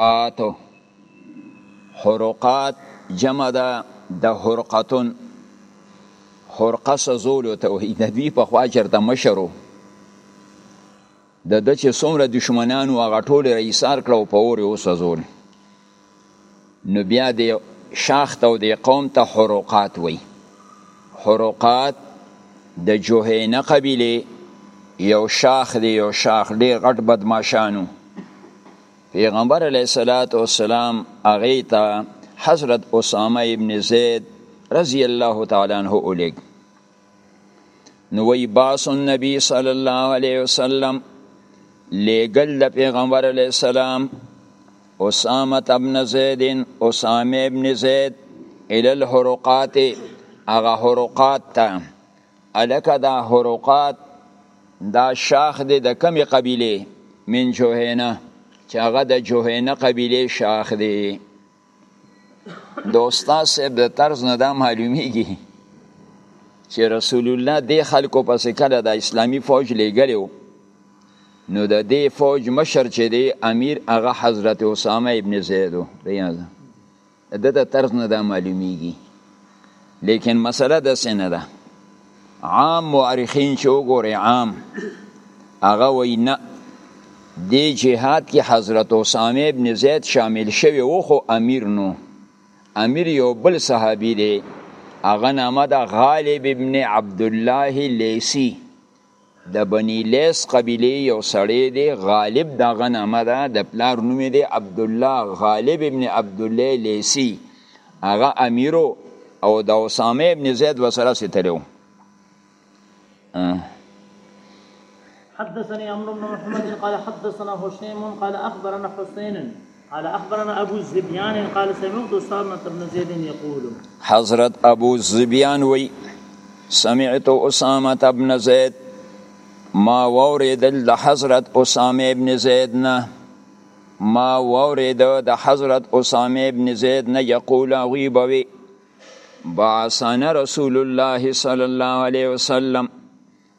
حرقات حرقات جمع ده د حرقتون حرقه سزولو ته وایي د دوی په خوا چېرته مشر و د ده چې څومره دښمنان و هغه ټول یې ایسار کړه او په اور یې وسوځول نو بیا دې شاخ ته او دې قوم ته حرقات وایي حرقات د جوهینه قبیله یو شاخ دی یو شاخ ډېر غټ بدماشانو پیغمبر علیه الصلاۃ والسلام هغه ته حضرت اسامه ابن زید رضی الله تعالی عنہ اولیک نو وی باس النبی صلی الله علیه وسلم لګل د پیغمبر علیه السلام اسامه ابن زید اسامه ابن زید ال الحرقات هغه حرقات ته الکه دا حرقات دا شاخ دی د کمی قبیله من جوهینه چې هغه د جوهینه قبیله شاخ دی د استاد صاحب د طرز نه دا معلومیږي چې رسول الله د خلکو پس کله د اسلامی فوج لګلو نو د دې فوج مشر چې دی امیر هغه حضرت اسامه ابن زید دی د ده د طرز نه دا معلومیږي لیکن مسله داسې نه ده عام مورخین چې وګورئ عام هغه وایي نه دې جهاد کې حضرت اسامه ابن زید شامل شوی و خو امیر نو امیر یو بل صحابي دی هغه نامه ده غالب ابن عبدالله لیسی د بنی لیس قبیله یو سړی دی غالب د هغه نامه ده د پلار نوم دی عبدالله غالب ابن عبدالله لیسی هغه امیر او د اسامه ابن زید وسره ستلو حدثني عمرو بن محمد قال حدثنا هشيم قال اخبرنا حسين قال اخبرنا ابو الزبيان قال سمعت اسامه بن زيد يقول حضرت ابو الزبيان وی سمعت اسامه بن زيد ما وریدل د حضرت اسامه ابن زید نه ما ورید د حضرت اسامه ابن زید نه یقول غی بوی بعثنا رسول الله صلی الله علیه وسلم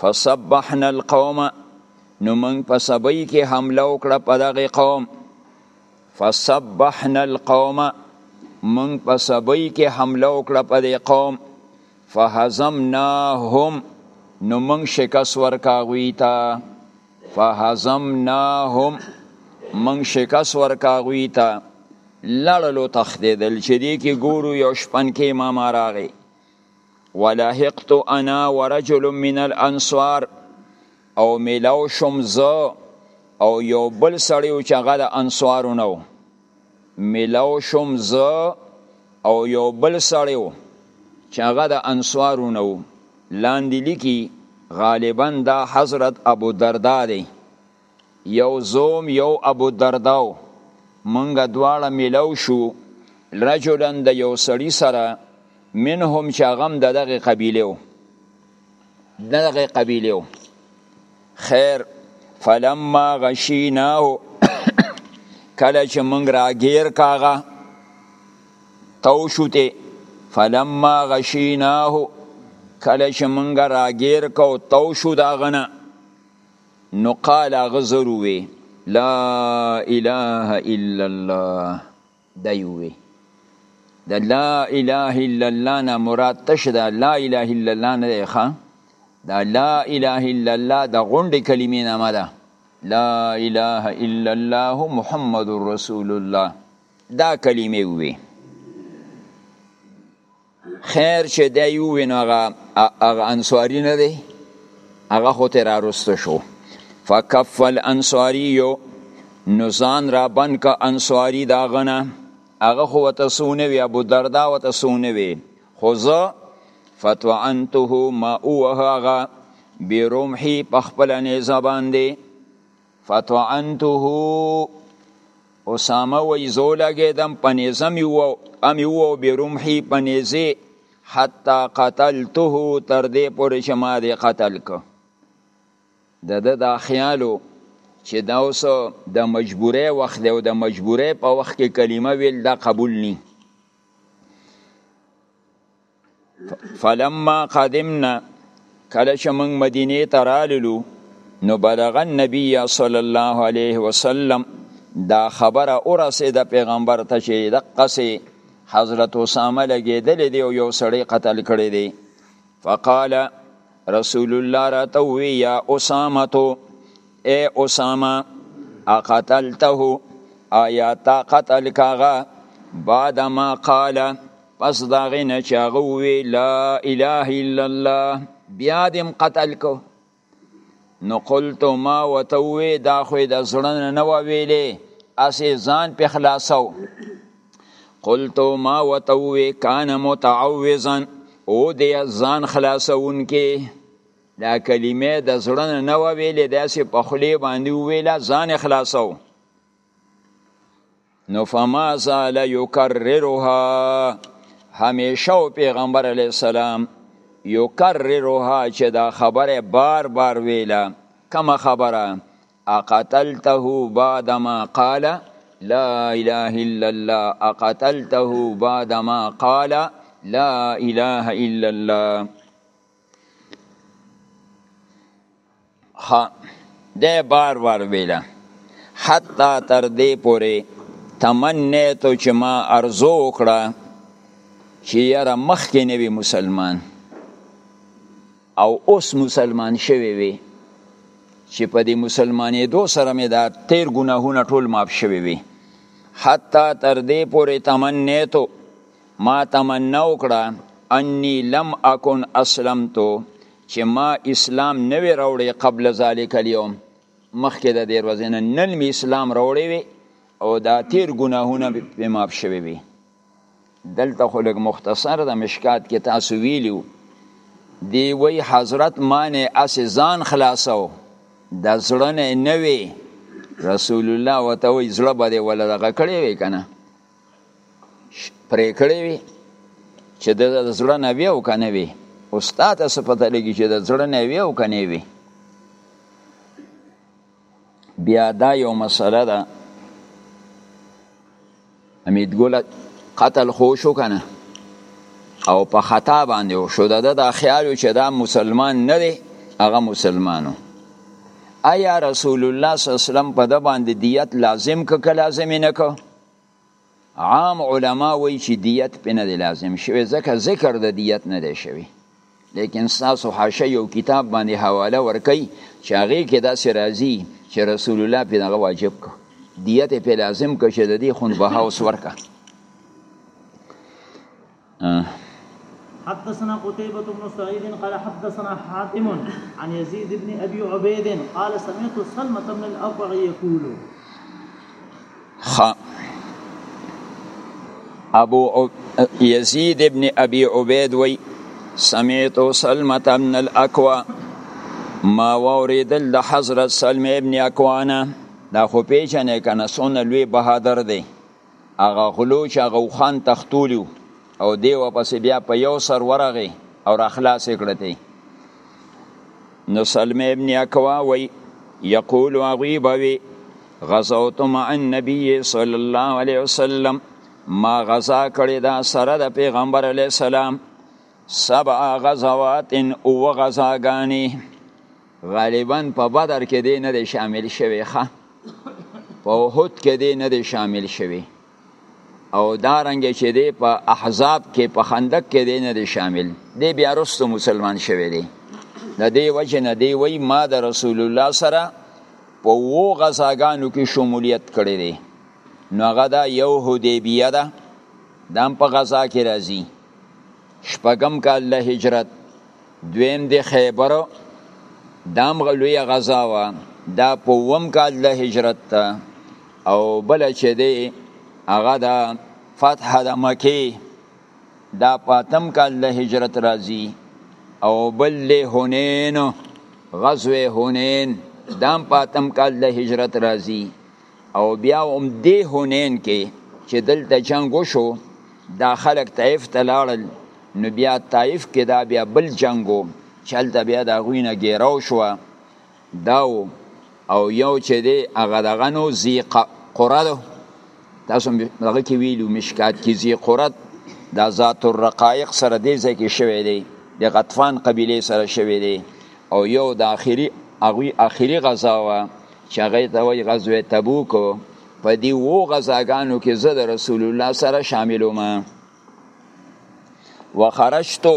فسبحنا القوم نو موږ په سبي کې حمله وکړه په دغه قوم فسبحنا القوم موږ په سبي کې حمله وکړه په دې قوم فهزمناهم نو موږ شکست ورکاوی تا فهزمناهم موږ شکست ورکاوی تا لړلو تخدیدل چې دې کې ګورو یو شپن کې امام راغی ولحقت انا ورجل من الانصار او ملاو شم زه او یو بل سړی چې هغه د انصارو نه ملاو شم زه او یو بل سړی چې هغه د انصارو نه لاندې لیکي غالبا دا حضرت ابو دردا دی یو زوم یو ابو درداو مونږ دواړه ملو شو رجلا د یو سړی سره منهم چې هغه هم د دغې قبیلې و دغې قبیلې و خیر فلما غشیناه کله چې مونږ راګیر کاغه تو شوته فلما غشیناه کله چې مونږ راګیر کو تو شو دا غنه نو قال هغه زر ووی لا اله الا الله دا یووی د لا اله الا الله نه مراد تش ده لا اله الا الله نه دی ښه دا لا اله الا الله د غونډې کلمې نامه ده لا اله الا الله محمد رسول الله دا کلمې وي خیر چې دا یو وینو هغه انصاری نه دی هغه خو تر راستو شو فکفل انصاری یو نو ځان را بند که انصاری دا غنه هغه خو ته سونه وی ابو دردا وته سونه وی خو زه فتوعنته ما اوهغه برمحي په خپل نيزه باندې فتعنته اسامه وی زو لګیدم په نیزه می و امی و برمحی په نیزه حتی قتلته تر دې پورې چې ما دې قتل کو د د دا خیالو چې دا اوس د مجبورې وخت دی او د مجبورې په وخت کې کلمه ویل دا قبول نی فلما قدمنا کله چې موږ مدینه ته راللو نو بلغ النبی صلی الله علیه وسلم دا خبره اورسه د پیغمبر ته چې د قصې حضرت اسامه لګیدل دی او یو سړی قتل کړی دی فقال رسول الله راته وی یا اسامه تو اے اسامه اقتلته آیا تا قتل کاغه بعد ما قال پس دا غینه چې هغه وی لا اله الا الله بیا دیم قتل کو نو قلت ما وتوي دا خو د زړه نه و ویلې اسې ځان په خلاصو قلت ما وتوي کان متعوذا او دې ځان خلاصون کې دا کلمه د زړه نه و ویلې داسې په خلی باندې ویله ځان خلاصو نو فما زال یکررها همیشه او پیغمبر علی السلام یکررها چې دا خبره بار بار ویله کما خبره اقتلته بعد ما قال لا اله الا الله اقتلته بعد ما قال لا اله الا الله ها ده بار بار ویلا حتی تر دې پورې تمنیتو چې ما ارزو وکړه چې یاره مخکې نه وي مسلمان او اوس مسلمان شوی وي چې په دې مسلمانېدو سره مې دا تیر ګناهونه ټول معاف شوي وي حتی تر دې پورې تمنیتو ما تمنا وکړه انی لم اکن اسلمتو چې ما اسلام نه وی راوړی قبل ذالک اليوم مخکې د دې ورځې نه نن می اسلام راوړی وی او دا تیر ګناهونه به معاف شوی وی دلته خو لږ مختصر د مشکات کې تاسو ویلیو دی وی حضرت مانه اس ځان خلاصو د زړه نه وی رسول الله وته وی زړه به ولا دغه کړی وی کنه پرې کړې وي چې د زړه نه وي او کنه وي استاد څه پته لګي چې د زړه نه وي او کنه وي بیا دا یو مسله ده امید ګل قتل خو شو کنه او په خطا باندې وشو د د خیال چې دا مسلمان نه دی هغه مسلمانو آیا رسول الله صلی الله علیه وسلم په د باندې دیت لازم که لازم نه که عام علما وایي چې دیت په نه دی لازم شوی ځکه ذکر د دیت نه دی شوی لیکن تاسو حاشیه یو کتاب باندې حواله ورکي چې هغه کې داسې راځي چې رسول الله په دغه واجب کو دیت په لازم کو چې د دې خون به هاوس ورکه حدثنا قتيبة بن سعيد قال حدثنا حاتم عن يزيد بن أبي عبيد قال سمعت سلمة بن الأقوع يقول خ ابو يزيد ابن ابي عبيد وي سمعت سلمة بن الاكوا ما وریدل د حضرت سلمة ابن اکوانه دا خو پیژنې کنه سونه لوی بهادر دی هغه غلو چې هغه وخان تختولی او دی واپسې بیا په یو سر ورغی او را خلاص یې کړی نو سلمه ابن اکوا وی یقول هغوی به وي غزوت مع النبي صلی الله علیه وسلم ما غزا کړې ده سره د پیغمبر علیه السلام سبع غزوات او غزاګانی غالبا په بدر کې دی نه دی شامل شوی ښه په احد کې دی نه دی شامل شوی او دا رنګ چې دی په احزاب کې په خندق کې دی نه دی شامل دی بیا رستو مسلمان شوی دی د دې وجه نه دی وای ما د رسول الله سره په وو غزاګانو کې شمولیت کړی دی نو هغه دا یو حدیبیه ده دا هم په غزا کې راځي شپږم کال د هجرت دویم د خیبر دام غلوی غزا و دا په وم کال د هجرت ته او بل چې دی هغه د فتح د مکه دا پاتم کال د هجرت راځي او بل له هونین غزوه هونین دام پاتم کال د هجرت راځي او بیا هم دی هونین کې چې دلته جنگ وشو دا خلک طائف ته لاړل نو بیا طائف کې دا بیا بل جنگو چې هلته بیا د هغوی نه ګیراو شوه دا او یو چې دی هغه دغه نو ذي قره ده تاسو هغه کې ویلو مشکات کې ذي قره دا ذات الرقایق سره دی ځای کې شوی دی د غطفان قبیله سره شوی دی او یو د اخیری هغوی اخیری غزا وه چې هغه ته وایي غزوه تبوک په دې وو غزاګانو کې زه د رسول الله سره شامل وم وخرجتو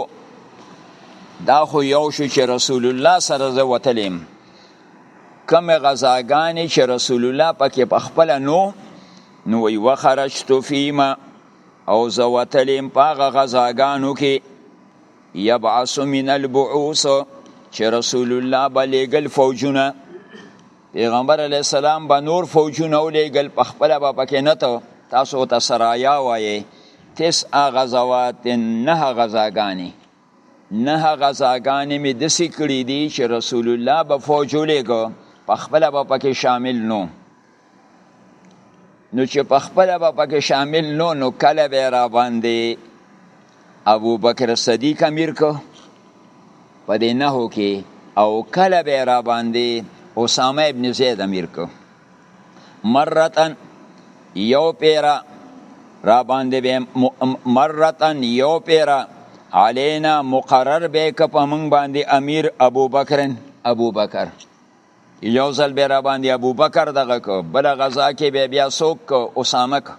دا خو یو شو چې رسول الله سره زه وتلم کم غزاګانې چې رسول الله پکې په خپل نو نو وی وخرجتو فیما او زه وتلم په غزاګانو کې یبعث من البعوث چې رسول الله به لیږل فوجونه پیغمبر علی السلام به نور فوجونه ولیږل په خپله به پکې نه ته تاسو ورته سرایا وایې تسع غزوات نه غزاګانې نه غزاګانې مې داسې کړي دي چې رسول الله به فوج ولیږه په خپله به پکې شامل نو نو چې په خپل به پکې شامل نو نو کله به را باندې ابو بکر صدیق امیر کو په دې نهو کې او کله به را باندې اسامه ابن زید امیر کو مرتن یو پیرا را باندې به مرتن یو پیرا علینا مقرر به ک په موږ باندې امیر ابو بکر ابو بکر یو ځل به را باندې ابوبکر دغه کو بل غزا کې به بیا سوک کو اسامه کو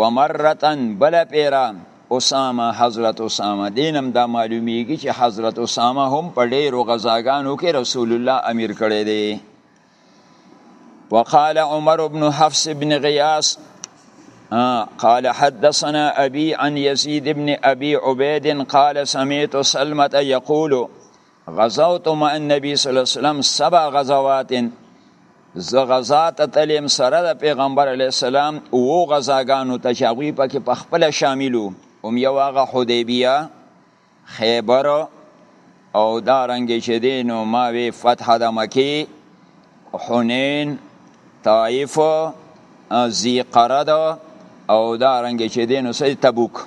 ومرتن بل پیرا اسامه حضرت اسامه دینم دا معلومیږي چې حضرت اسامه هم په ډیرو غزاګانو کې رسول الله امیر کړی دی وقال عمر بن حفص بن غیاث قال حدثنا أبي عن يزيد بن أبي عبيد قال سمعت سلمة يقول غزوت مع النبي صلی الله علیه وسلم سبع غزوات زه غزا ته تلم سره د پیغمبر علی السلام او غزاګانو ته چې هغوی پکې په خپل شاملو هم یو هغه حدیبیه خیبر او دا رنګ چې دینو ما وی فتح د مکی حنین طائف زی قرد او دا رنګ چې دینو سې تبوک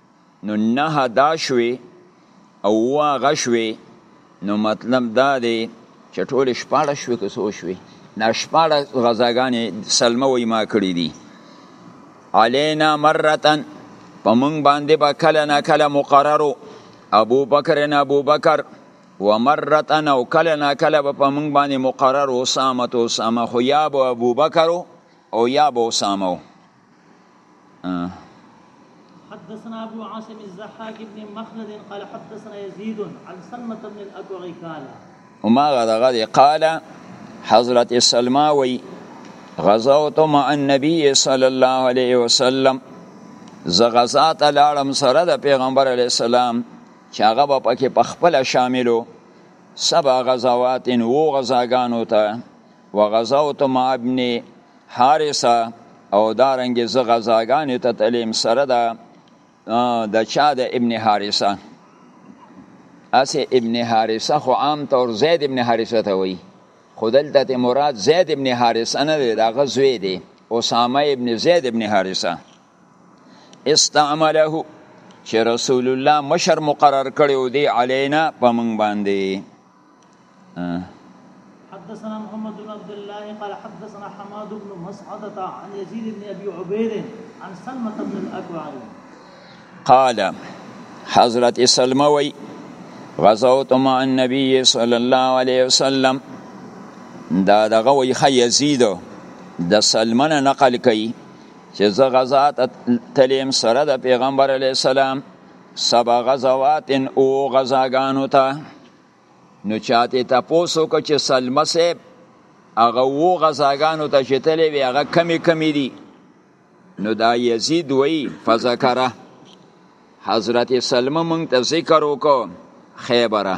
نو نه دا شوې او اوه هغه شوې نو مطلب دا دی چې ټولې شپاړس شوې که څو شوې دا شپاړس غذاګانې سلمه وایي ما کړي دي علینا مرتن په موږ باندې به کله نه کله مقررو ابو بکر نه ابو بکر و مرتن او کله نه کله به په موږ باندې مقرر اسامه تو اسامه خو یا به ابو بکر او یا به اسامه حدثنا ابو عاصم الزحاك بن مخلد قال حدثنا يزيد عن سلمة بن الأكوع قال وما غدغد قال حضرت سلمى وي غزوت مع النبي صلى الله عليه وسلم زه غزا ته لاړم سره د پیغمبر علی السلام چې هغه به پکې په خپل شاملو سبا غزوات وو غزاګانو ته وغزوت مع ابن حارثه او دارنګ زه غزاګانې ته تلیم سره ده د چا د ابن حارثه اسه ابن حارثه خو عام طور زید ابن حارثه ته وایي خو دلته مراد زید ابن حارثه نه دی دغه زوی دی اسامه ابن زید ابن حارثه استعمله چې رسول الله مشر مقرر کړی و دی علینا په موږ باندې حدثنا محمد بن عبد الله قال حدثنا حماد بن مسعدة عن يزيد بن ابي عبيد عن سلمة بن الاكوع قال حضرت سلمة وي غزوت مع النبي صلى الله عليه وسلم دا دغه وي خ يزيد د سلمنه نقل کوي چې زه غزا ته تلیم سره د پیغمبر علی السلام سبا غزوات ان او غزاګانو ته نو چاته تاسو کو چې سلمه صاحب هغه وو غزاګانو ته چې تلې وی هغه کمی کمی دي نو دا یزید وی فذکره حضرت سلمه مونږ ته ذکر وکړو خیبره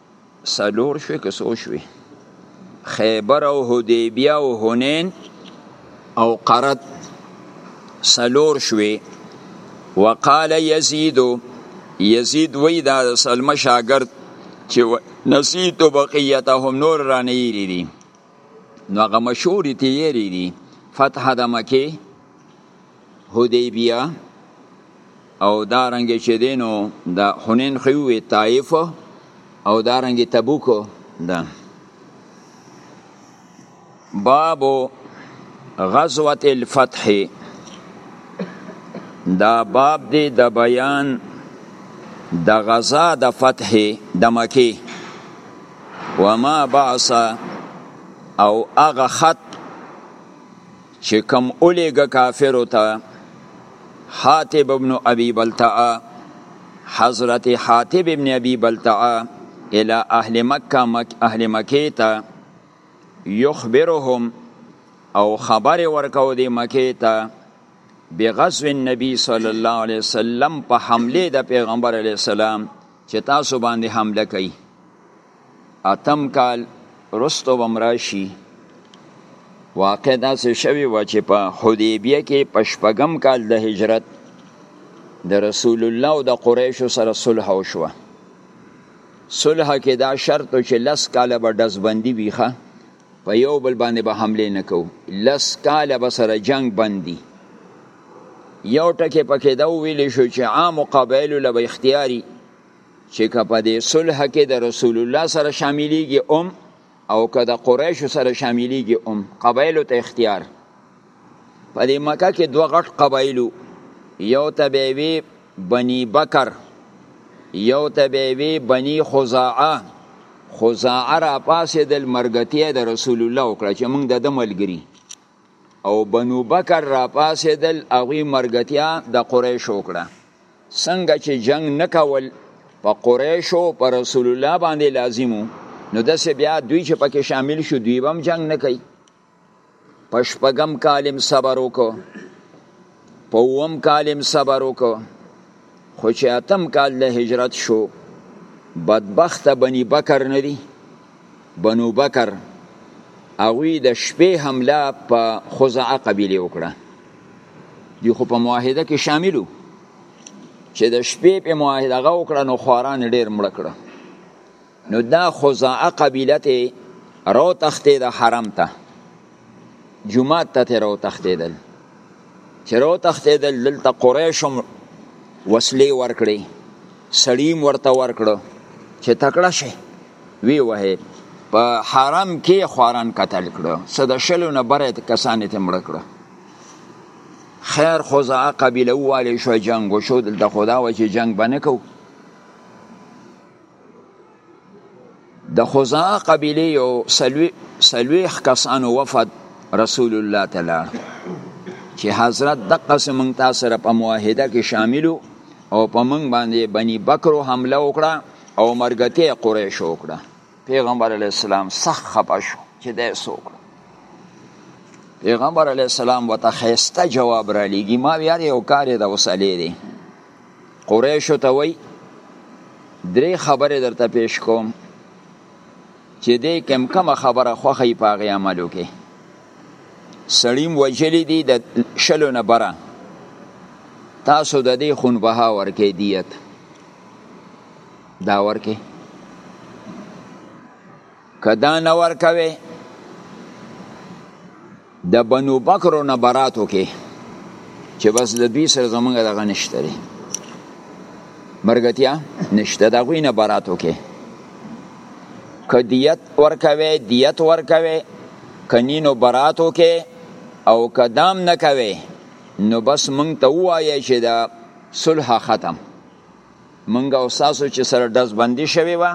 څلور شوې که څو شوې خیبر او حدیبیه او هنین او قرد څلور شوې وقال یزید یزید وی دا سلمه شاګرد چې نسیت بقیتهم نور رانه یری دي نو هغه مشهور تیری دي فتح د مکه حدیبیه او دا رنګ چې دینو د حنین خیوی طائف او دا رنګ تبوک دا باب غزوه الفتح دا باب دی د بیان د غزا د فتح د مکی وما بعث او اغه خط چې کم اولیګه کافرو ته حاتب ابن ابي بلتعه حضرت حاتب ابن ابي بلتعه الى اهل مکه مک اهل مکه ته يخبرهم او خبر ورکاو دی مکه ته بغزو النبي صلی الله علیه وسلم په حمله د پیغمبر علیه السلام چې تاسو باندې حمله کوي اتم کال رستو بم راشي واقع داسې شوی و چې په حدیبیه کې په شپږم کال د هجرت د رسول الله او د قریشو سره صلح وشوه صلح کې دا شرط چې لس کاله به ډزبندي ویخه په یو بل باندې به حمله نه کوو لس کاله به سره جنگ بندي یو ټکی پکې دا ویل شو چې عام قبایلو له اختیاري چې که په دې صلح کې د رسول الله سره شاملېږي ام او که د قریشو سره شاملېږي ام قبایلو ته اختیار په دې مکه کې دوه غټ قبایلو یو ته به وي بني بکر یو ته به وي بني خزاعه خزاعه را پاسېدل مرګتیا د رسول الله وکړه چې موږ د ده ملګري او بنو بکر را پاسېدل هغوی مرګتیا د قریشو وکړه څنګه چې جنگ نه کول په قریشو په رسول الله باندې لازمو نو داسې بیا دوی چې پکې شامل شو دوی هم جنگ نه کوي په شپږم کال صبر وکړو په اوم کال هم صبر وکړ خو چې اتم کال د هجرت شو بدبخت بنی بکر ندی بنو بکر هغوی د شپې حمله په خزعه قبیله وکړه دی خو په معاهده کې شاملو چې د شپې په معاهده غو کړه نو خوران ډیر مړ کړه نو دا خزاعه قبیله ته رو تختې د حرم ته جمعات ته ته رو تختې دل چې رو تختې دل دلته قریشم وسلې ورکړي سړیم ورته ورکړو چې تکړه شي وی وه په حرم کې خواران قتل کړو صد شلو نه بره کسان ته مړ کړو خیر خزاعه قبیله والی شو جنگ وشو دلته خدا و چې جنگ بنه کو د خزاع قبیله یو سلویخ کسانو وفد رسول الله ته لاړ چې حضرت دقه سمنګ تاسو سره په معاهده کې شاملو او په منګ باندې بنی بکرو حمله وکړه او مرګته قریش وکړه پیغمبر علی السلام سخت خپه شو چې دا څوک پیغمبر علی السلام وته خيسته جواب را لېږي ما یار یو کار د وسلې دی قریشو ته وای درې خبرې درته پیش کوم چې دې کم کم خبره خوخه یې پاغه عمل وکي سړیم وجلی دی د شلو نه بره تاسو د دې خون بها ورکې دیت دا ورکې که دا نه ورکوي د بنو بکرو نه برات وکي چې بس د دوی سره زمونږ دغه نشته دی مرګتیا نشته د غوی نه برات وکي که دیت ورکوي دیت ورکوي کنینو برات وکي او کدام نه کوي نو بس مونږ ته وایي چې د صلح ختم مونږ او تاسو چې سره دزبندي شوی و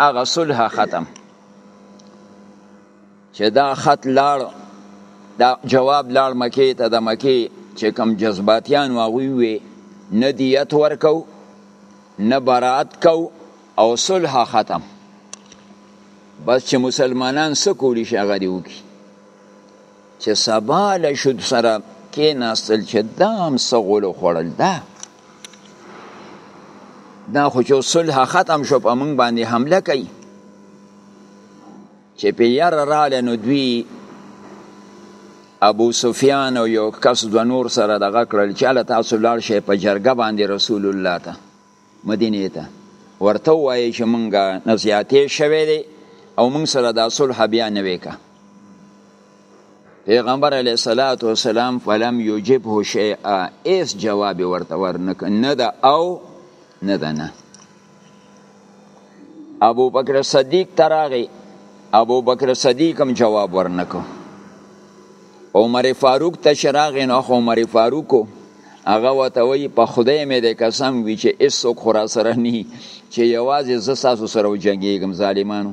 هغه صلح ختم چې دا خط لاړ دا جواب لاړ مکی ته د مکی چې کم جذباتیان واغوی وی نه دیت ورکو نه برات کو او صلح ختم بس چې مسلمانان سکولی شي هغه دی وکي چې سبا له شد سره کې ناستل چې دام سغول خوړل ده دا دا خو چې صلح ختم شو په موږ باندې حمله کوي چې په یار رااله نو دوی ابو سفیان او یو کس د نور سره دغه کړل چې الله تاسو لاړ شي په جرګه باندې رسول الله ته مدینه ته ورته وایي چې مونږه نزیاتې شوې دي او مونږ سره د صلح بیا نه وکړه پیغمبر علیه الصلاة والسلام فلم یجبه شیئا ایس جواب ورته ورنک نه ده او نه ده نه ابو بکر صدیق تراغی ابو بکر صدیق هم جواب ورنکو عمر فاروق ته شراغ نو عمر فاروق هغه وته وی په خدای مې د قسم وی چې ایسو خورا سره نی چې یوازې ز ساسو سره جنگیږم ظالمانو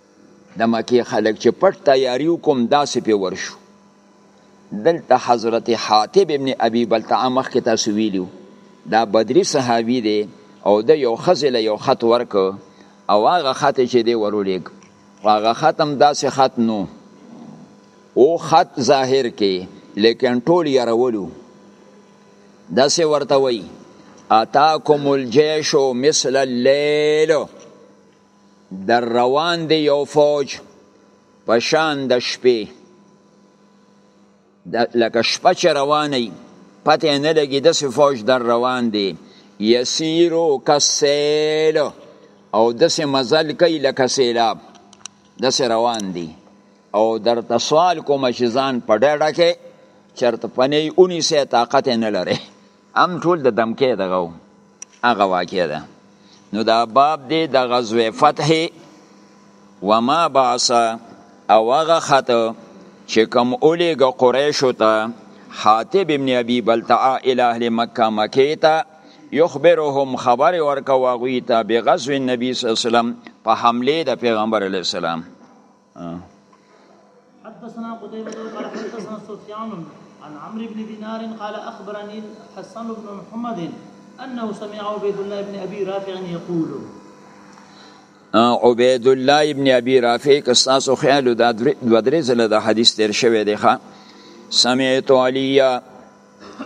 د مکې خلک چې پټ تیاری وکوم داسې پې ورشو دلته حضرت حاتب ابن ابي بلتعه مخکې تاسو ویلو دا بدري صحابي دی او د یو ښځې له یو خط ورکه او هغه خط چې دی ورولیږ هغه خط هم داسې خط نو او خط ظاهر کې لیکن ټول یرولو داسې ورته وایي اتاکم الجیش مثل اللیل در روان دی یو فوج په شان د شپې لکه شپه چې روانه وي پته نه لګي داسې فوج در روان دی یسیرو کسیل او داسې مزل کوي لکه سیلاب داسې روان دی او درته سوال کوم چې ځان په ډډه کې چرته پنې اونیسه طاقت نه لري هم ټول د دمکې دغه و هغه واقع ده نو دا باب دی د غزوه فتح وما بعث او هغه خط چې کوم اولیګ قریشو ته حاتب ابن ابي بلتعه الى اهل مکه مکه ته یخبرهم خبر ورکو غوی ته بغزو النبي صلی الله علیه وسلم په حمله د پیغمبر علی السلام حدثنا قتيبة قال حدثنا سفيان عن عمرو بن دينار قال أخبرني الحسن بن محمد أنه سمع عبيد الله بن أبي رافع يقول عبید الله ابن ابي رافع که تاسو خیال دا دوه درې ځله دا حدیث تیر شوی دی ښا سمعت علی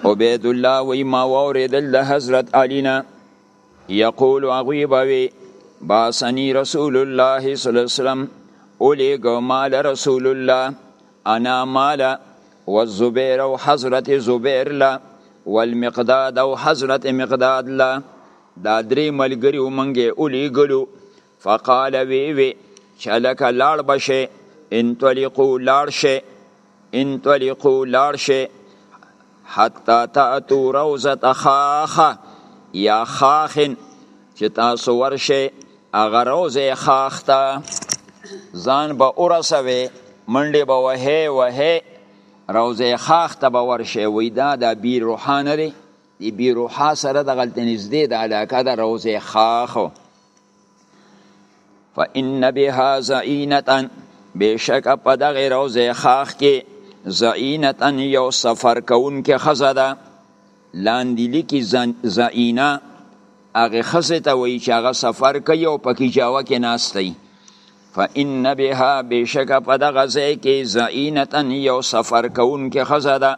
عبید الله وی ما واوریدل د حضرت علی نه یقول هغوی به وي باسني رسول الله صلی الله علیه وسلم اولیګو مال رسول الله انا مال والزبیر او حضرت زبیر لا والمقداد او حضرت مقداد لا دا درې ملګری ومنګه اولیګلو فقال وی وی چلک لاړ بشه انطلقو لاړ شه انطلقو لاړ شه حتا تاتو روزت خاخه یا خاخن چې تاسو ورشه هغه روزه خاخ ته ځان به ورسوي منډې به وهې وهې روزه خاخ ته به ورشه وی دا د بی روحانه دی دی بی روحا سره د غلطه نږدې د علاقه د روزه خاخ فإن بها زعینتا بشک په دغه روزه خاخ کې زعینتا یو سفر کون کې خزه ده لاندې لیکي زعینه هغه خزه ته وایي چې هغه سفر کوي او پکې جاوه کې ناست دی فإن بها بشک په دغه ځای کې زعینتا یو سفر کون کې خزه ده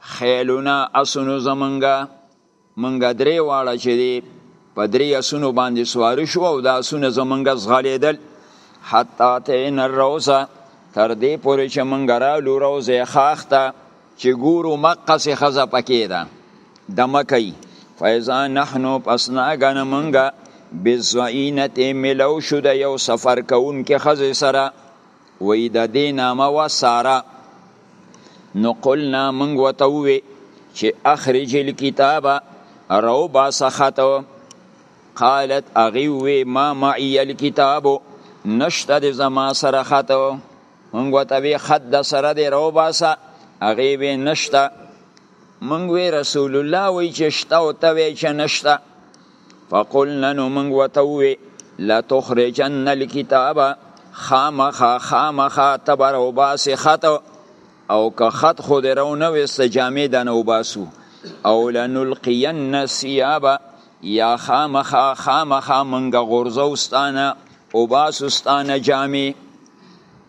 خیلنا اسونو زمونږه مونږه درې واړه چې دی په درې اسونو باندې سوار شو او دا اسونه زمونږه زغلیدل حتی تین الروزه تر دې پورې چې مونږه رالو روزه خاخته چې ګورو مقه سې خزه پکې ده دمه کوي فیضا نحنو پس ناګنه مونږه بزوینت ملو شو د یو سفر کوونکې خزې سره وی د دې نامه و ساره نو قلنا منګ وتوي چې اخرج الكتاب رو باس خطو قالت اغي وی ما معي الكتاب نشته د زما سره خطو منګ وتوي خط د سره د رو باس اغي وی نشته منګ وی رسول الله وی چې شته او ته وی چې نشته فقلنا نو موږ ورته ووې لتخرجن الکتاب خامخا خامخا ته به راوباسې خط او که خط خو دې راونه ویسته جامې د نه وباسو او لنلقین الثیاب یا خامخا خامخا موږ غورځو ستانه وباسو ستانه جامې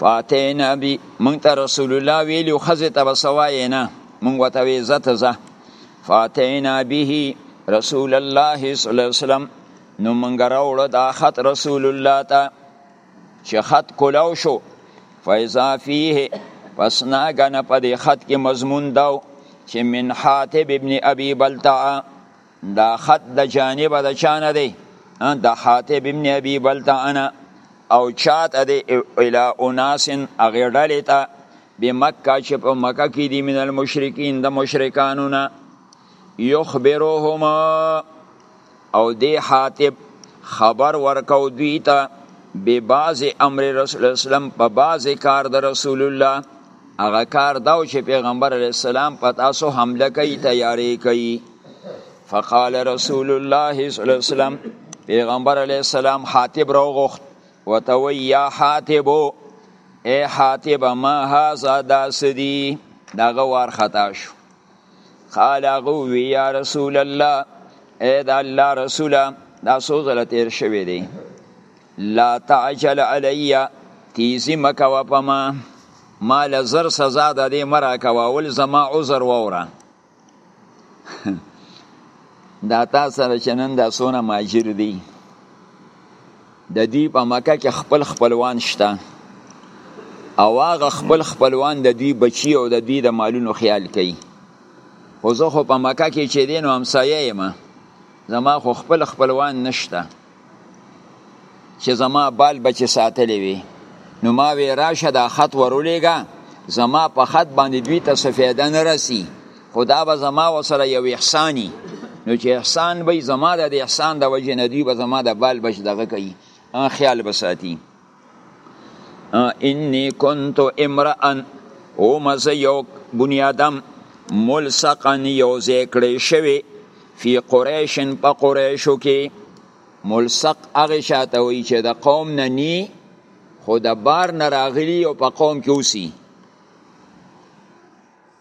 فاتینا بی مونږ ته رسول الله ویلو خزه ته وسوای نه مونږ وته وی زته زه فاتینا به رسول الله صلی الله علیه وسلم نو مونږ راوړ دا خط رسول الله ته چې خط کولاو شو فایزا فیه پس ناګنه په دې خط کې مضمون داو چې من حاتب ابن ابي بلتعه دا خط د جانب د چانه دی د حاتب ابن ابي بلتا انا او چات دی الى اناس اغه ډلې ته به مکه چې په مکه کې دي من المشرکین د مشرکانو نه یخبروهما او دی حاتب خبر ورکاو دوی ته به باز امر رسول اسلام په باز کار د رسول الله هغه کار دا چې پیغمبر علی السلام په تاسو حمله کوي تیاری کوي فقال رسول الله صلی الله علیه وسلم پیغمبر علیه السلام حاتب را وغوښت وتوی یا حاتب اے حاتب ما هذا داسدی دغه وار خطا شو قال هغه وی یا رسول الله اے د الله رسوله دا څو ځله تیر شوی دی لا تعجل علی تیزی مکوه په ما ما لزر سزا د دې مرا کوا ول زما عذر ووره دا تا سره چې نن دا سونه ماجر دی د دې په مکه کې خپل خپلوان شته او هغه خپل خپلوان د دې بچي او د دې د مالونو خیال کوي خو زه خو په مکه کې چې دی نو همسایه یم زما خو خپل خپلوان نشته چې زما بال بچې ساتلې وي نو ما وی راشه دا خط ورولېږه زما په خط باندې دوی ته څه فایده نه رسي خو دا به زما ورسره یو احساني نو چې احسان به زما د احسان د وجې نه دوی به زما د بال بچ دغه کوي خیال به ساتي انی کنت امرأن او مزه یو بنی آدم ملصقا یو ځای کړی شوی فی قریشن په قریشو کې ملصق هغه شاته وی چې د قوم نه نی خو د بار نه راغلی او په قوم کې اوسی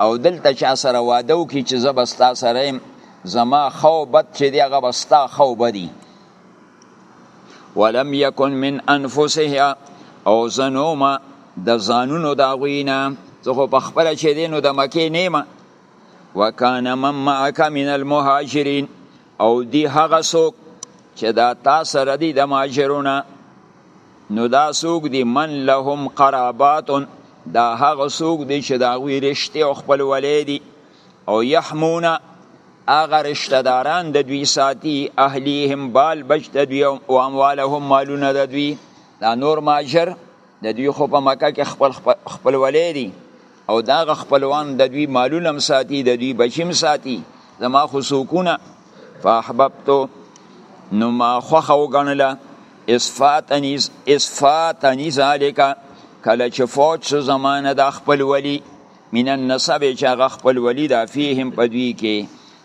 او دلته چا سره واده وکړي چې زه به ستا سره یم زما خو بد چې دی هغه به ستا خو بدي ولم یکن من انفسها او زنوما د ځانونو د هغوی نه زه خو په خپله چې دی نو د مکې نه یم وکان من معک من المهاجرین او دی هغه څوک چې دا تا سره دی د ماجرونه نو دا څوک دی من لهم قرابات دا هغه څوک دی چې دا غوی رشته او خپل ولې دی او يحمونه هغه رشتہ داران د دوی ساتي اهلیهم بال بچ د دوی او اموالهم مالونه د دوی دا نور ماجر د دوی خو په مکه کې خپل خپلولې دي او دا غ خپلوان د دوی مالونم ساتي د دوی بچیم ساتي زما خو سوکونه فاحببتو نو ما خوخه وګڼله اسفاتنی اسفاتنی ذالک کله چې فوج شو زمانه د خپل ولی من النسب چې هغه خپل ولی دا فیهم په دوی کې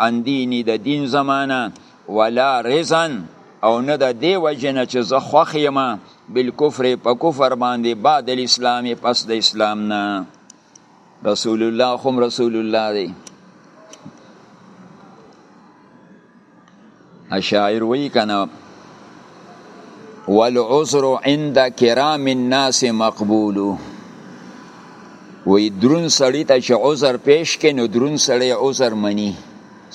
عن دینی د دین زمانه ولا رضا او نه د دی وجنه چې زه خوښ یم بالکفر په کفر باندې بعد الاسلام پس د اسلام نه رسول الله خم رسول الله دی شاعر وی کنه والعذر عند کرام الناس مقبول وی درون سړی ته چې عذر پیش کین نو درون سړی عذر منی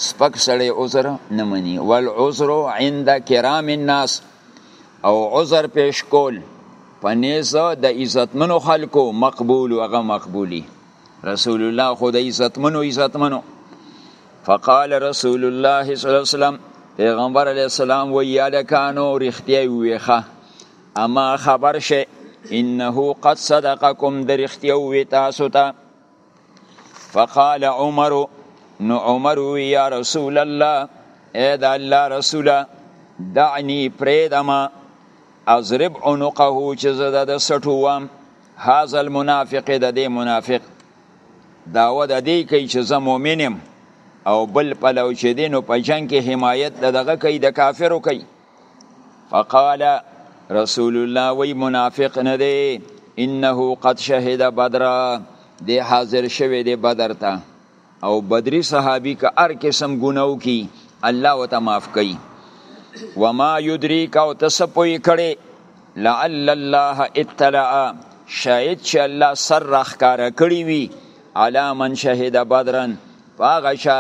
سپک سړی عذر نه منی والعذر عند کرام الناس او عذر پیش کول په نیزه د عزتمنو خلکو مقبول او هغه مقبولی رسول الله خو د عزتمنو عزتمنو فقال رسول الله صلی الله علیه وسلم پیغمبر علیه السلام وی یادکانو رښتیا ویخه اما خبر شه انه قد صدقکم د رښتیا وی تاسو ته فقال عمر نو عمر وی یا رسول الله اے د الله رسوله دعنی پریدما اضرب عنقه چې زه د سټو وام هاذا المنافق د دې منافق داوا د دې کوي چې زه مؤمن یم او بل پلو چې دی نو په جنګ کې حمایت د دغه کوي د کافرو کوي فقال رسول الله وی منافق نه دی انه قد شهد بدر دی حاضر شوی دی بدر ته او بدری صحابي که هر قسم ګناو کی الله وته معاف کوي وما یدریک او تسپوی کړي لعل الله اطلع شاید چې الله سر راخکاره کړی وي علا من شهد بدرن فاغه چا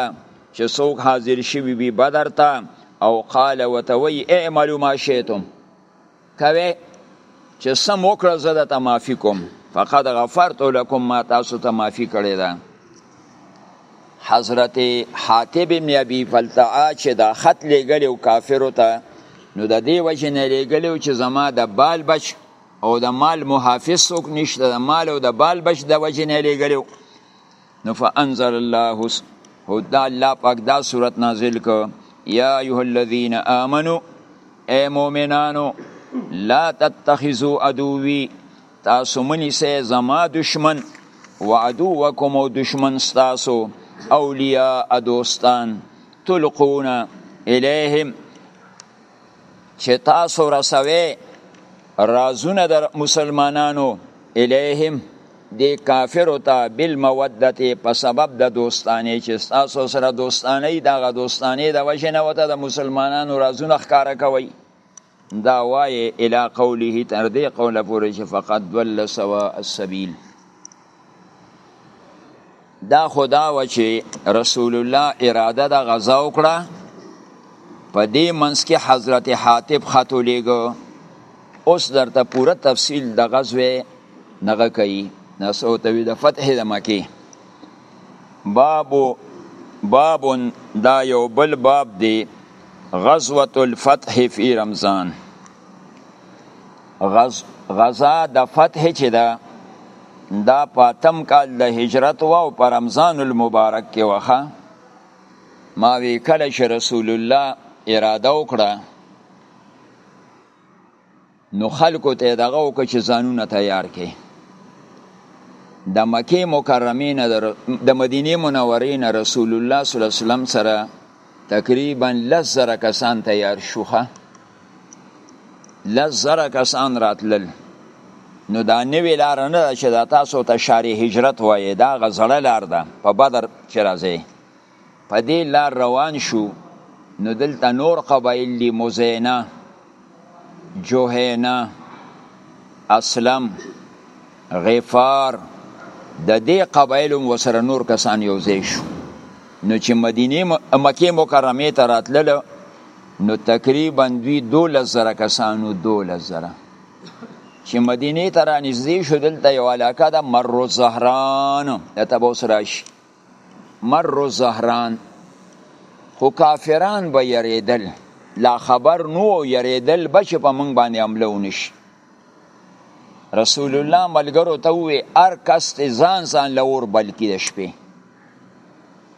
چې څوک حاضر شوي وي بدر ته او قال ورته وایي اعملو ما شئتم کوی چې سم وکړه زه درته معافي کوم فقد غفرت لکم ما تاسو ته معافي کړې ده حضرت حاتب ابن ابي فلتعه چې دا خط لېږلی و کافرو ته نو د دې وجې نه لېږلی چې زما د بال بچ او د مال محافظ څوک نشته د مال او د بال بچ د وجې نه لېږلی نو فانزل الله هدا الله پاک دا صورت نازل کو یا ایها الذین آمنو اے مؤمنانو لا تتخذوا عدوی تاسو منی سه زما دشمن وعدوکم او دشمن ستاسو اولیاء دوستان تلقون الیهم چې تاسو رسوي رازونه در مسلمانانو الیهم دی کافر ته بل مودت په سبب د دوستانه چې تاسو سره دوستانه دغه دوستانه د وجنه وته د مسلمانانو رازونه ښکارا کوي دا وایې الى قوله تر دې قوله پورې چې فقط دول سوا السبیل دا خدا و چې رسول الله اراده د غزا وکړه په دې منځ کې حضرت حاتب خط ولیږه اوس درته پوره تفصیل د غزوې نغه کوي نسو ته د فتح د مکه باب باب دا یو بل باب دی غزوة الفتح فی رمضان غز غزا د فتح چې ده دا پاتم کال د هجرت و او په رمضان المبارک کې وخه ما وی کله چې رسول الله اراده وکړه نو خلکو ته دغه وکړه چې ځانونه تیار کړي د مکې مکرمې نه د مدینې منورې نه رسول الله صلی الله علیه وسلم سره تقریبا لس زره کسان تیار شوخه لس زره کسان راتلل نو دا نوې لار نه ده چې دا تاسو ته شارې هجرت وایې دا غزړه لار ده په بدر چې راځي په دې لار روان شو نو دلته نور قبایل دي مزینه جوهینه اسلم غفار د دې قبایلو وسره نور کسان یو ځای شو نو چې مدینه مکه مکرمه ته راتلل نو تقریبا دوی 12000 کسانو 12000 چې مدینه ته را نږدې شو دلته یو علاقه ده مر زهران ته به اوس راشي مر زهران خو کافران به یریدل لا خبر نو یریدل بچ په مونږ باندې عمله ونشي رسول الله ملګرو ته وی ار کس ځان ځان لور بلکی د شپې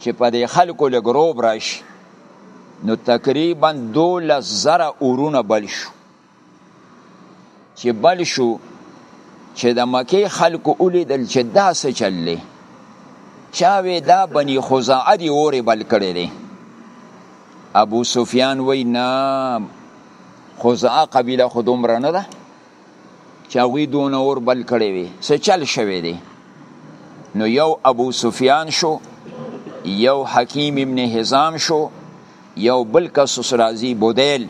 چې په دې خلکو لګروب راشي نو تقریبا 12000 اورونه بل شو چې بل شو چې د مکې خلکو ولیدل چې دا څه چل دی چا وی دا بني خزاعه دی اورې بل کړی دی ابو سفیان وی نه خزاعه قبیله خو دومره نه ده چې هغوی دونه اور بل کړی وي څه چل شوی دی نو یو ابو سفیان شو یو حکیم ابن حزام شو یو بل کسوس راځي بودیل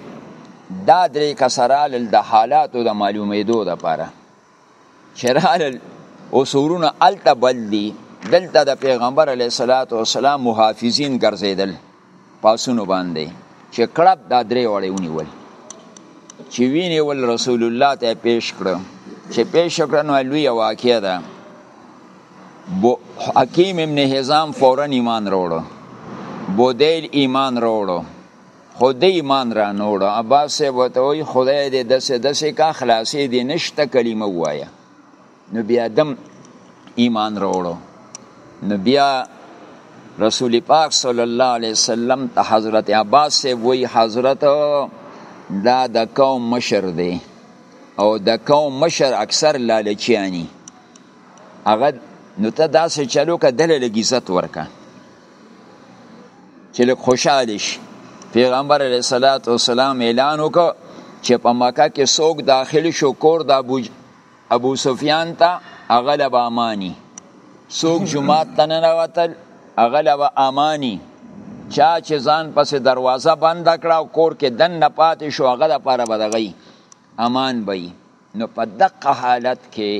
دا درې کسرال د حالاتو د معلومېدو د پاره چرال او سورونه الته بل دي دلته د پیغمبر علی صلوات و سلام محافظین ګرځیدل پاسونو باندې چې کړب دا درې وړې ونیول چې ویني ول رسول الله ته پیش کړو چې پیش کړنو لوی واقع ده بو حکیم ابن حزام فورا ایمان راوړو بودیل ایمان راوړو خو د ایمان را نوړو عباس صاحب ورته وایي خدای دې داسې داسې کا خلاصې دې نشته کلمه ووایه نو بیا دم ایمان راوړو نو بیا رسول پاک صلی الله علیه وسلم ته حضرت عباس صاحب وایي حضرت دا د قوم مشر دی او د قوم مشر اکثر لالچیانی هغه نو ته داسې چلو که دله لږ عزت ورکه چې لږ خوشحاله شي پیغمبر علیه الصلاۃ والسلام اعلان وکړ چې په مکه کې څوک داخل شو کور د ابو ابو سفیان ته هغه له به اماني څوک جومات ته ننوتل هغه له به اماني چا چې ځان پسې دروازه بنده کړه او کور کې دننه پاتې شو هغه دپاره به دغی امان به نو په دقه حالت کې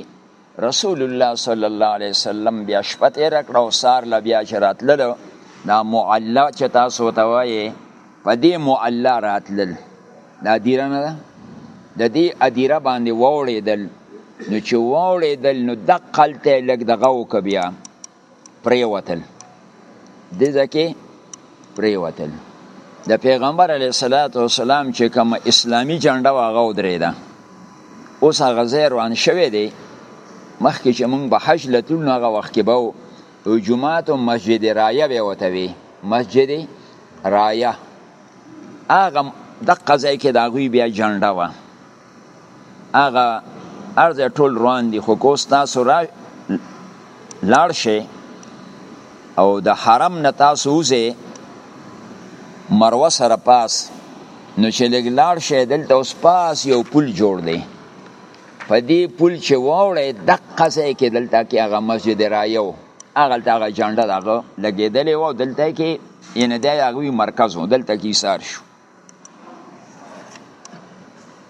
رسول الله صلی الله علیه وسلم بیا شپه تېره کړه او سار له بیا چې راتللو دا معلا چې تاسو ته وایې په دې معلا راتلل دا دیره نه ده د دې ادیره باندې واوړېدل نو چې واوړېدل نو دقلته لږ دغه وکړه بیا پریوتل دې ځکه پریوتل د پیغمبر علی صلوات و سلام چې کوم اسلامی جنډه واغه ودرېده اوس هغه ځای روان شوی دی مخکې چې موږ به حج لتل نو هغه وخت کې به او جمعات او مسجد رایه به وته وي مسجد رایه هغه د قضای کې دا غوی بیا جنډه و هغه ارزه ټول روان دي خو کو تاسو را لاړ شي او د حرم نه تاسو وځي مروه سره پاس نو چې لګ لاړ شي دلته اوس پاس یو پل جوړ دی په دې پل چې واوړې د قصې کې دلته کې هغه مسجد رایو هغه دلته هغه جنډه دغه لګېدلې و دلته کې یعنی د هغوی مرکز و دلته کې ایثار شو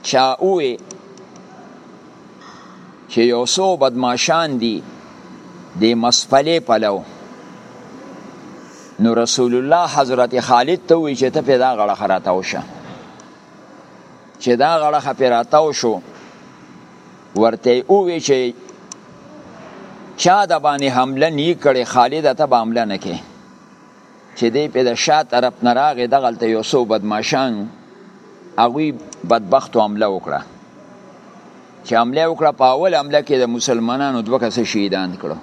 چا وې چې یو څو بدمعشان دي د مسپلې پلو نو رسول الله حضرت خالد ته وی چې ته په دا غړه خراته وشه چې دا غړه خپراته وشو ورته او وی چې چا د باندې حمله نی کړي خالد ته به حمله نه کړي چې دی په د شا طرف نه راغی دغلته یو څو بدمعشان هغوی بدبختو حمله وکړه چې حمله وکړه په اول حمله کې د مسلمانانو دوه کسه شهیدان کړو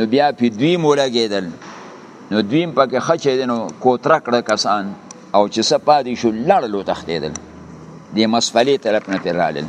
نو بیا په دوی مولګېدل نو دوی په کې خچې دي نو کوتره کړه کسان او چې څه پاتې شو لړلو تښتېدل د مسفلې طرف نه پرې رالل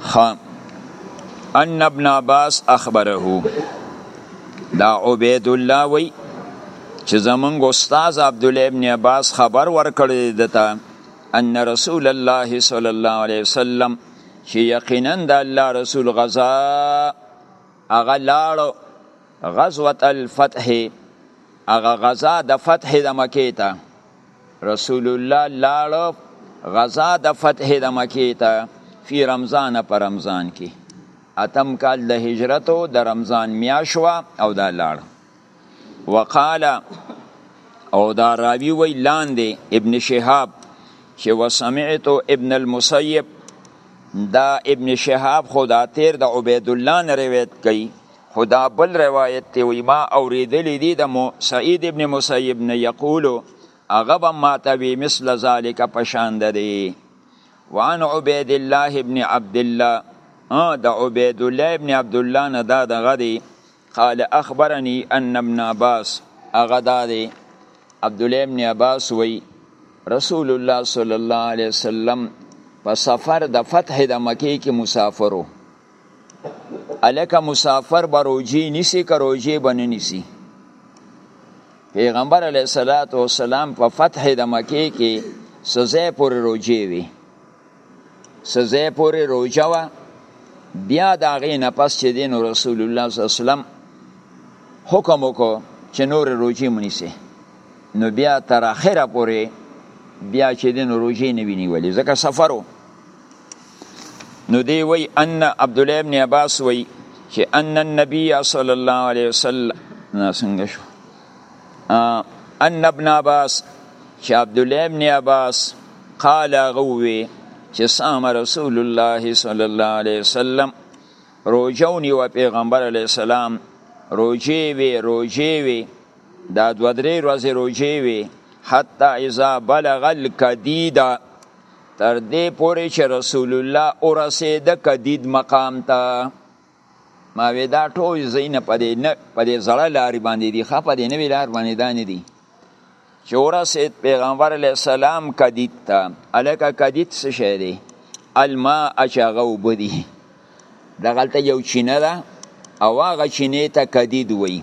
خا ان ابن عباس اخبره دا عبید الله وی چې زمونږ استاد عبد الله ابن عباس خبر ورکړی دته ان رسول الله صلی الله علیه وسلم چې یقینا د الله رسول غزا هغه لاړو غزوه الفتح هغه غزا د فتح د مکې ته رسول الله لاړ غزا د فتح د مکې ته فی رمضان په رمضان کې اتم کال د هجرت او د رمضان میاشوا او دا لاړ وقال او دا راوی وی لاندې ابن شهاب چې وسمعت ابن المسیب دا ابن شهاب خدا تیر د عبید الله نه روایت کوي خدا بل روایت ته وی ما اوریدلې دي د سعید ابن مسیب نه یقول هغه به ماته وی مثل ذالک پشان ده دی وعن عبید الله ابن عبد الله د عبید الله ابن عبد الله نه دا دغه دی قال اخبرني ان ابن عباس هغه دا دی عبد الله ابن عباس وی رسول الله صلی الله علیه وسلم په سفر د فتح د مکې کې مسافرو الکه مسافر به روجی نیسی که روجی به ننیسی پیغمبر علیه الصلاة والسلام په فتح د مکې کې سزه پورې روجی وی سزه پورې روجه وه بیا د هغې نه پس چې دین رسول الله صلی الله علیه وسلم حکم وکړو چې نور روجی منیسي نو بیا تر اخره پورې بیا چې دین روجی نه ویني ولې ځکه سفرو نو دی وی ان عبد الله ابن عباس وی چې ان النبي صلی الله علیه وسلم څنګه شو ان ابن عباس چې عبد الله ابن عباس قال غوي چې صام رسول الله صلی الله علیه وسلم روجونی و پیغمبر علیه السلام روجی وی روجی وی دا دو درې ورځې روجی وی حتی اذا بلغ القدیده تر دې پورې چې رسول الله ورسېد کدید مقام ته ما وی دا ټول زین په دې نه په دې زړه لارې باندې دي خپه دې نه وی لار باندې دانې دي چې ورسېد پیغمبر علی السلام کدید ته الکه کدید څه شی دی الما اچغه وبدي دغلته یو چینه ده او هغه چینه ته کدید وایي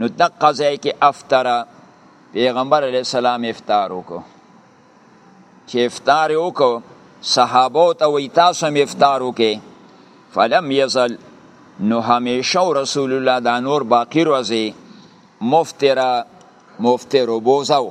نو دقه ځای کې افتر پیغمبر علی السلام افطار وکړو چې افطار وکړو صحابه ته وی تاسو هم افطار وکړي فلم یزل نو همیشه رسول الله دا نور باقی روزي مفترا مفتر بوزاو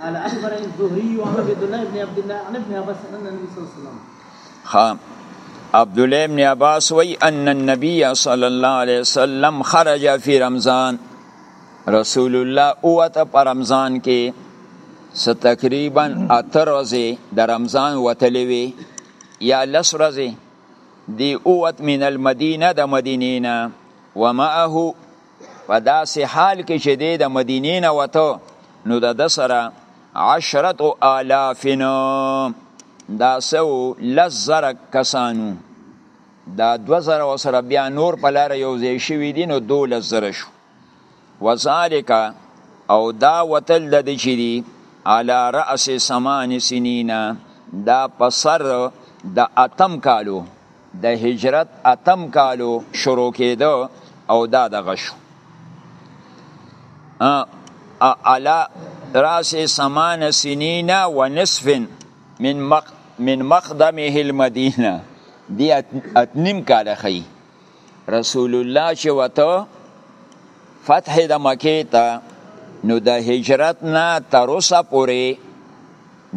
قال اخبرني الزهري عن عبد الله بن عبد الله عن ابن عباس ان النبي صلى الله عليه وسلم خام عبد الله بن عباس وی ان النبي صلى الله عليه وسلم خرج في رمضان رسول الله اوته پر رمضان کې س تقریبا اتر ورځې د رمضان وتلې وی یا لس ورځې دی اوت من المدینه د مدینې نه ومعه په داسې حال کې چې دی د مدینې نه وته نو د ده سره عشرت او آلافین دا سو لس زره کسانو دا دو زره و سره بیا نور په لاره یو ځای شوي دي نو دولس زره شو وذالک او دا وتل د دې چې دي علی رأس سمان سنینا دا په سر د اتم کالو د هجرت اتم کالو شروع کېده او دا دغه شو الا راس سمان سنین و نصف من مق من مقدمه المدینه دی اتنیم کال خی رسول الله چې وته فتح د مکه ته نو د هجرت نه تر اوسه پورې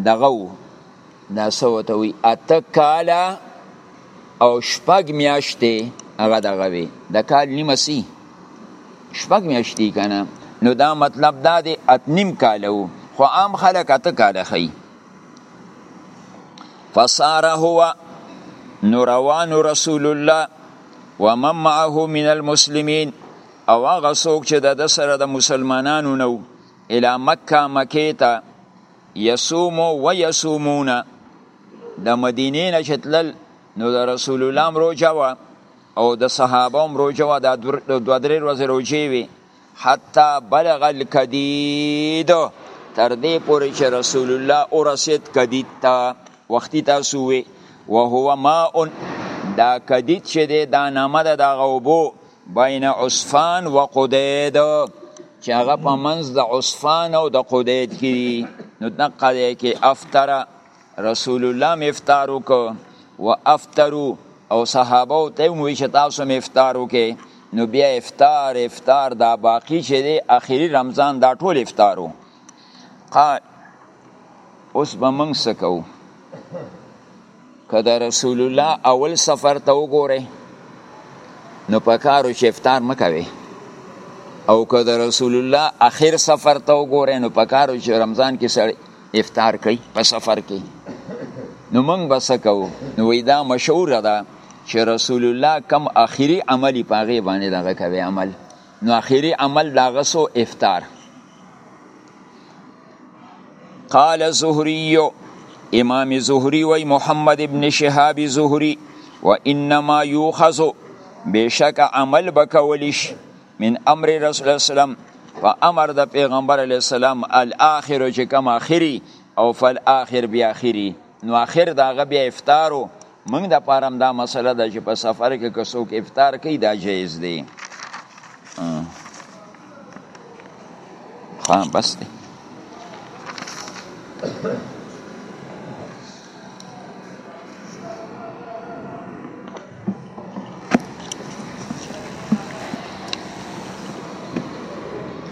دغه وو دا سو ته وی اته کالا او شپږ میاشتې هغه دغه وی د کال نیمه سی شپږ میاشتې کنه نو دا مطلب دا دی ات نیم کال وو خو عام خلک اته کال خي فصار هو نو روان رسول الله ومن معه من المسلمین او هغه څوک چې د سره د مسلمانانو نو الی مکه مکه ته یصوم و یصومون د مدینې نه چې تلل نو د رسول الله هم روژه وه او د صحابه هم روژه وه دا دوه درې ورځې روژې وې حتی بلغ الکدید تر دې پورې چې رسول الله ورسېد کدید ته وختي تاسو وې وهو ماء دا کدید چې دی دا نامه ده د هغه اوبو بین عصفان و قدید چې هغه په منځ د عصفان او د قدید کې دي نو دقه دی کې افتر رسول الله م افطار وکړو و افترو او صحابه ته هم وی چې تاسو م افطار وکړي نو بیا افطار افطار دا باقی چې دی اخیری رمضان دا ټول افطارو قال اوس به موږ څه کوو که د رسول الله اول سفر ته وګورئ نو په کارو چې افطار مکوي او که د رسول الله اخر سفر ته وګورئ نو په کارو چې رمضان کې سړی افطار کوي په سفر کې نو موږ به څه کوو نو وایي دا مشهوره ده چې رسول الله کم اخري عملي په هغې باندې دغه کوي عمل نو اخري عمل د هغه څو افطار قال زهري امام زهري وی محمد ابن شهاب زهري وانما يوخذ بشک عمل بکولیش من امر رسول الله سلام په امر د پیغمبر علی السلام الاخر چې کم اخري او فل اخر بیا اخري نو اخر دا غ بیا افطارو موږ د پاره دا مسله ده چې په سفر کې که څوک افطار کوي دا جایز دی ها بس دی